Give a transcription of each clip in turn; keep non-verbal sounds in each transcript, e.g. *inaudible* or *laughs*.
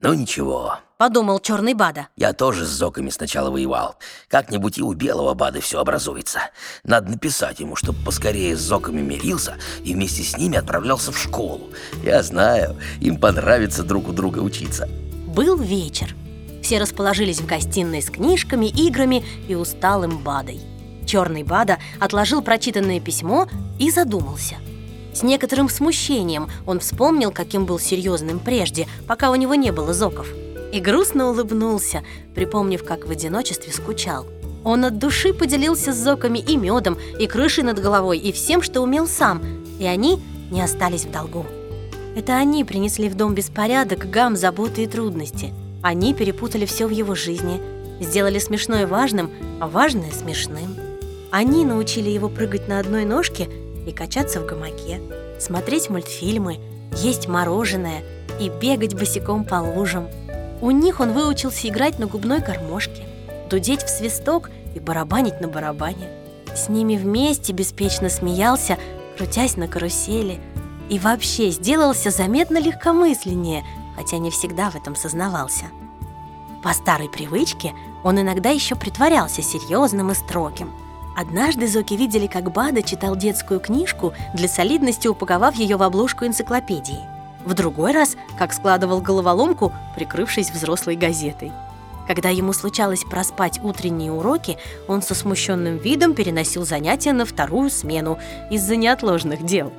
Ну ничего, Подумал черный Бада. я тоже с зоками сначала воевал. Как-нибудь и у белого Бады все образуется. Надо написать ему, чтобы поскорее с зоками мирился и вместе с ними отправлялся в школу. Я знаю, им понравится друг у друга учиться. Был вечер. Все расположились в гостиной с книжками, играми и усталым Бадой. Черный Бада отложил прочитанное письмо и задумался. С некоторым смущением он вспомнил, каким был серьезным прежде, пока у него не было зоков. И грустно улыбнулся, припомнив, как в одиночестве скучал. Он от души поделился с зоками и медом, и крышей над головой, и всем, что умел сам, и они не остались в долгу. Это они принесли в дом беспорядок, гам, заботы и трудности. Они перепутали все в его жизни, сделали смешное важным, а важное смешным. Они научили его прыгать на одной ножке и качаться в гамаке, смотреть мультфильмы, есть мороженое и бегать босиком по лужам. У них он выучился играть на губной гармошке, дудеть в свисток и барабанить на барабане. С ними вместе беспечно смеялся, крутясь на карусели, и вообще сделался заметно легкомысленнее, хотя не всегда в этом сознавался. По старой привычке он иногда еще притворялся серьезным и строгим. Однажды Зоки видели, как Бада читал детскую книжку, для солидности упаковав ее в обложку энциклопедии. В другой раз, как складывал головоломку, прикрывшись взрослой газетой. Когда ему случалось проспать утренние уроки, он со смущенным видом переносил занятия на вторую смену из-за неотложных дел.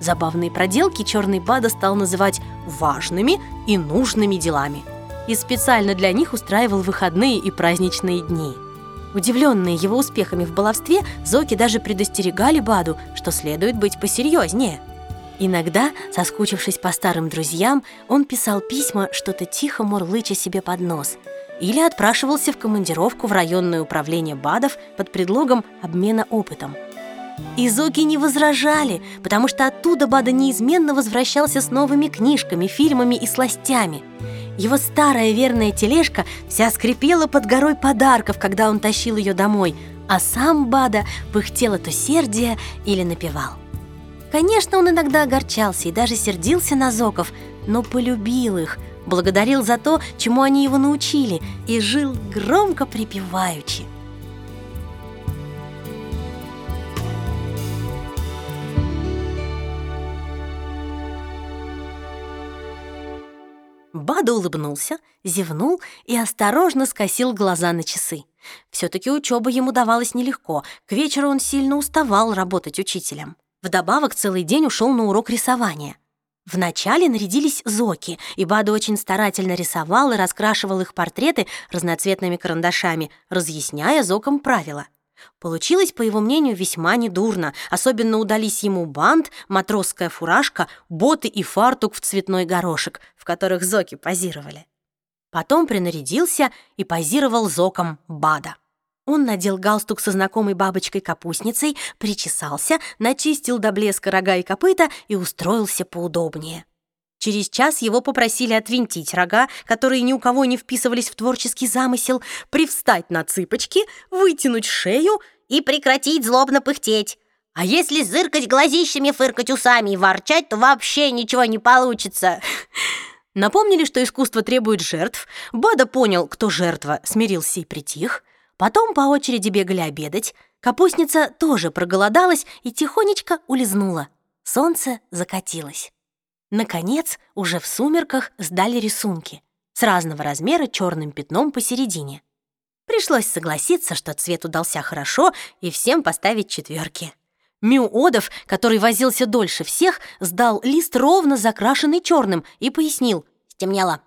Забавные проделки черный Бада стал называть важными и нужными делами. И специально для них устраивал выходные и праздничные дни. Удивленные его успехами в баловстве, Зоки даже предостерегали Баду, что следует быть посерьезнее. Иногда, соскучившись по старым друзьям, он писал письма, что-то тихо мурлыча себе под нос, или отпрашивался в командировку в районное управление БАДов под предлогом обмена опытом. И Зоки не возражали, потому что оттуда Бада неизменно возвращался с новыми книжками, фильмами и сластями. Его старая верная тележка вся скрипела под горой подарков, когда он тащил ее домой, а сам Бада пыхтел от усердия или напевал. Конечно, он иногда огорчался и даже сердился на Зоков, но полюбил их, благодарил за то, чему они его научили, и жил громко припеваючи. Бада улыбнулся, зевнул и осторожно скосил глаза на часы. Все-таки учеба ему давалась нелегко, к вечеру он сильно уставал работать учителем. Вдобавок целый день ушел на урок рисования. Вначале нарядились зоки, и Бада очень старательно рисовал и раскрашивал их портреты разноцветными карандашами, разъясняя зокам правила. Получилось, по его мнению, весьма недурно. Особенно удались ему бант, матросская фуражка, боты и фартук в цветной горошек, в которых зоки позировали. Потом принарядился и позировал зоком Бада. Он надел галстук со знакомой бабочкой-капустницей, причесался, начистил до блеска рога и копыта и устроился поудобнее. Через час его попросили отвинтить рога, которые ни у кого не вписывались в творческий замысел, привстать на цыпочки, вытянуть шею и прекратить злобно пыхтеть. А если зыркать глазищами, фыркать усами и ворчать, то вообще ничего не получится. Напомнили, что искусство требует жертв. Бада понял, кто жертва, смирился и притих. Потом по очереди бегали обедать. Капустница тоже проголодалась и тихонечко улизнула. Солнце закатилось. Наконец, уже в сумерках сдали рисунки с разного размера черным пятном посередине. Пришлось согласиться, что цвет удался хорошо, и всем поставить четверки. Мюодов, который возился дольше всех, сдал лист ровно закрашенный черным и пояснил Стемнело.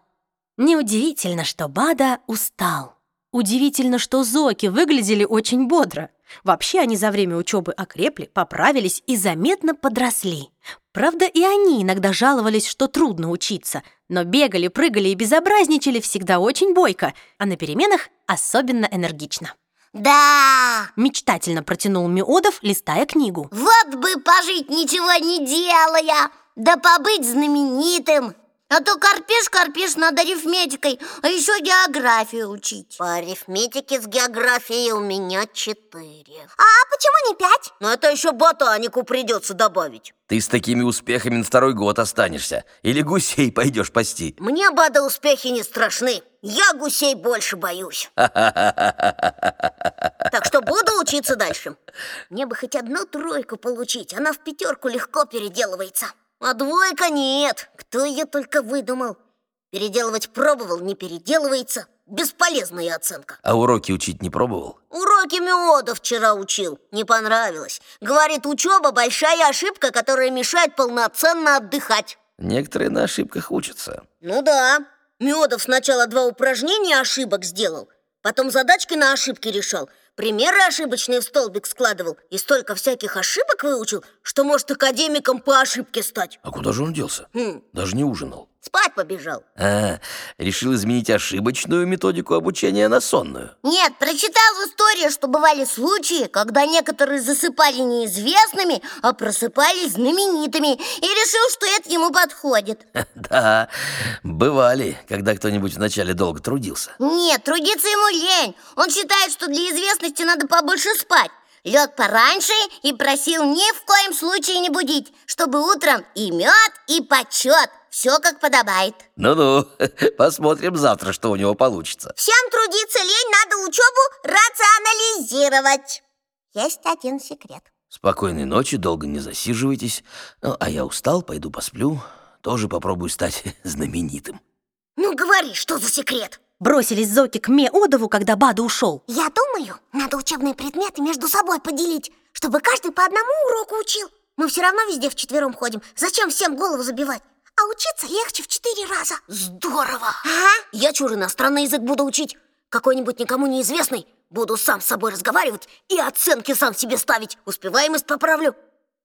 Неудивительно, что Бада устал. Удивительно, что Зоки выглядели очень бодро. Вообще они за время учебы окрепли, поправились и заметно подросли. Правда, и они иногда жаловались, что трудно учиться, но бегали, прыгали и безобразничали всегда очень бойко, а на переменах особенно энергично. Да! Мечтательно протянул Миодов, листая книгу. Вот бы пожить ничего не делая, да побыть знаменитым. А то корпишь, корпишь над арифметикой, а еще географию учить. По арифметике с географией у меня четыре. А почему не пять? Но это еще ботанику придется добавить. Ты с такими успехами на второй год останешься. Или гусей пойдешь пасти. Мне, Бада, успехи не страшны. Я гусей больше боюсь. *laughs* Так что буду учиться дальше. Мне бы хоть одну тройку получить. Она в пятерку легко переделывается. А двойка нет. Кто ее только выдумал? Переделывать пробовал, не переделывается. Бесполезная оценка. А уроки учить не пробовал? Уроки Меода вчера учил. Не понравилось. Говорит, учеба большая ошибка, которая мешает полноценно отдыхать. Некоторые на ошибках учатся. Ну да. Меодов сначала два упражнения ошибок сделал, потом задачки на ошибки решал, примеры ошибочные в столбик складывал и столько всяких ошибок выучил, что может академиком по ошибке стать. А куда же он делся? Хм, Даже не ужинал. Спать побежал. А, решил изменить ошибочную методику обучения на сонную. Нет, прочитал в истории, что бывали случаи, когда некоторые засыпали неизвестными, а просыпались знаменитыми, и решил, что это ему подходит. *laughs* Да, бывали, когда кто-нибудь вначале долго трудился. Нет, трудиться ему лень. Он считает, что для известности надо побольше спать. Лег пораньше и просил ни в коем случае не будить, чтобы утром и мед, и почет. Все как подобает. Ну-ну, *laughs* посмотрим завтра, что у него получится. Всем трудиться лень, надо учебу рационализировать. Есть один секрет. Спокойной ночи, долго не засиживайтесь. Ну, а я устал, пойду посплю. Тоже попробую стать *laughs* знаменитым. Ну говори, что за секрет? Бросились Зоки к Меодову, когда Бада ушел. Я думаю, надо учебные предметы между собой поделить, чтобы каждый по одному уроку учил. Мы все равно везде вчетвером ходим. Зачем всем голову забивать? А учиться легче в четыре раза. Здорово! Ага. Я чур иностранный язык буду учить. Какой-нибудь никому неизвестный. Буду сам с собой разговаривать и оценки сам себе ставить. Успеваемость поправлю.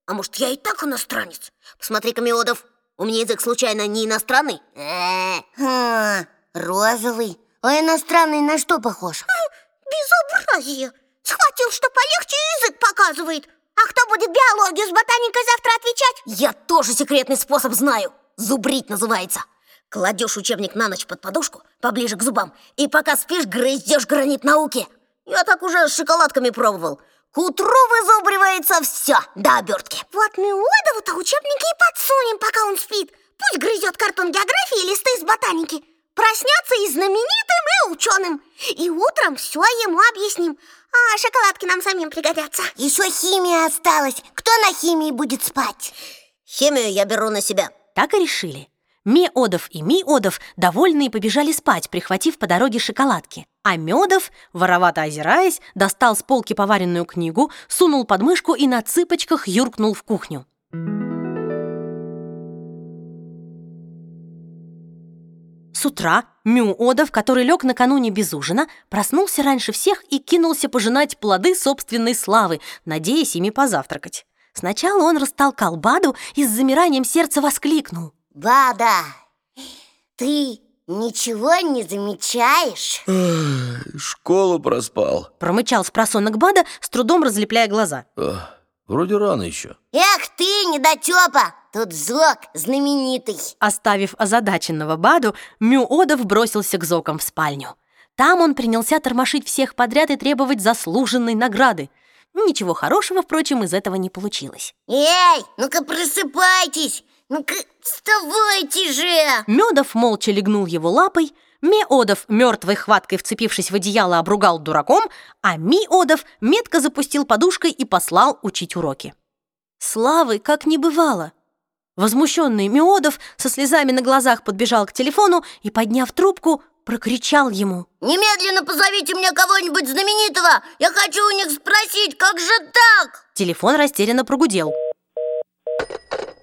А может, я и так иностранец? Посмотри-ка, Меодов, у меня язык случайно не иностранный? Э, розовый. А иностранный на что похож? Безобразие. Схватил, что полегче язык показывает. А кто будет биологию с ботаникой завтра отвечать? Я тоже секретный способ знаю. Зубрить называется. Кладешь учебник на ночь под подушку, поближе к зубам, и пока спишь, грызешь гранит науки. Я так уже с шоколадками пробовал. К утру вызубривается все до обертки. Вот Меодову-то учебники и подсунем, пока он спит. Пусть грызет картон географии и листы из ботаники. Проснется и знаменитым, и ученым. И утром все ему объясним. А шоколадки нам самим пригодятся. Еще химия осталась. Кто на химии будет спать? Химию я беру на себя. Так и решили. Меодов и Миодов довольные побежали спать, прихватив по дороге шоколадки. А Медов, воровато озираясь, достал с полки поваренную книгу, сунул под мышку и на цыпочках юркнул в кухню. С утра Мюодов, который лег накануне без ужина, проснулся раньше всех и кинулся пожинать плоды собственной славы, надеясь ими позавтракать. Сначала он растолкал Баду и с замиранием сердца воскликнул. Бада, ты ничего не замечаешь? Школу проспал. Промычал с просонок Бада, с трудом разлепляя глаза. Ах, вроде рано еще. Эх ты, недотепа! Тут Зок знаменитый. Оставив озадаченного Баду, Мюодов бросился к Зокам в спальню. Там он принялся тормошить всех подряд и требовать заслуженной награды. Ничего хорошего, впрочем, из этого не получилось. Эй, ну-ка просыпайтесь! Ну-ка вставайте же! Медов молча легнул его лапой, Меодов, мертвой хваткой вцепившись в одеяло, обругал дураком, а Миодов метко запустил подушкой и послал учить уроки. Славы как не бывало. Возмущенный Меодов со слезами на глазах подбежал к телефону и, подняв трубку, прокричал ему. Немедленно позовите мне кого-нибудь знаменитого. Я хочу у них спросить, как же так? Телефон растерянно прогудел.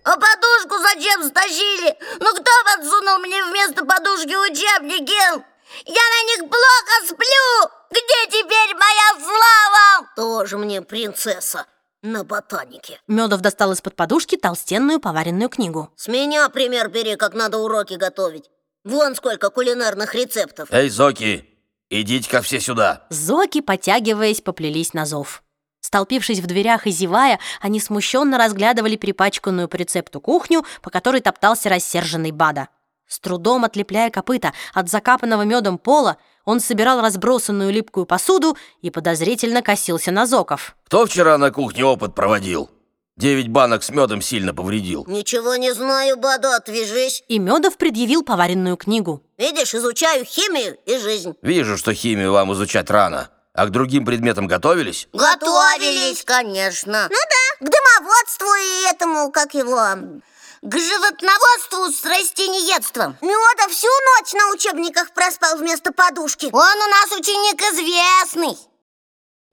А подушку зачем стащили? Ну кто подсунул мне вместо подушки учебники? Я на них плохо сплю! Где теперь моя слава? Тоже мне принцесса на ботанике. Медов достал из-под подушки толстенную поваренную книгу. С меня пример бери, как надо уроки готовить. Вон сколько кулинарных рецептов. Эй, Зоки, идите-ка все сюда. Зоки, потягиваясь, поплелись на зов. Столпившись в дверях и зевая, они смущенно разглядывали перепачканную по рецепту кухню, по которой топтался рассерженный Бада. С трудом отлепляя копыта от закапанного медом пола, он собирал разбросанную липкую посуду и подозрительно косился на Зоков. Кто вчера на кухне опыт проводил? Девять банок с медом сильно повредил. Ничего не знаю, Бадо, отвяжись И Медов предъявил поваренную книгу. Видишь, изучаю химию и жизнь Вижу, что химию вам изучать рано. А к другим предметам готовились? Готовились, конечно. Ну да, к дымоводству и этому, как его... К животноводству с растениедством. Меда всю ночь на учебниках проспал вместо подушки. Он у нас ученик известный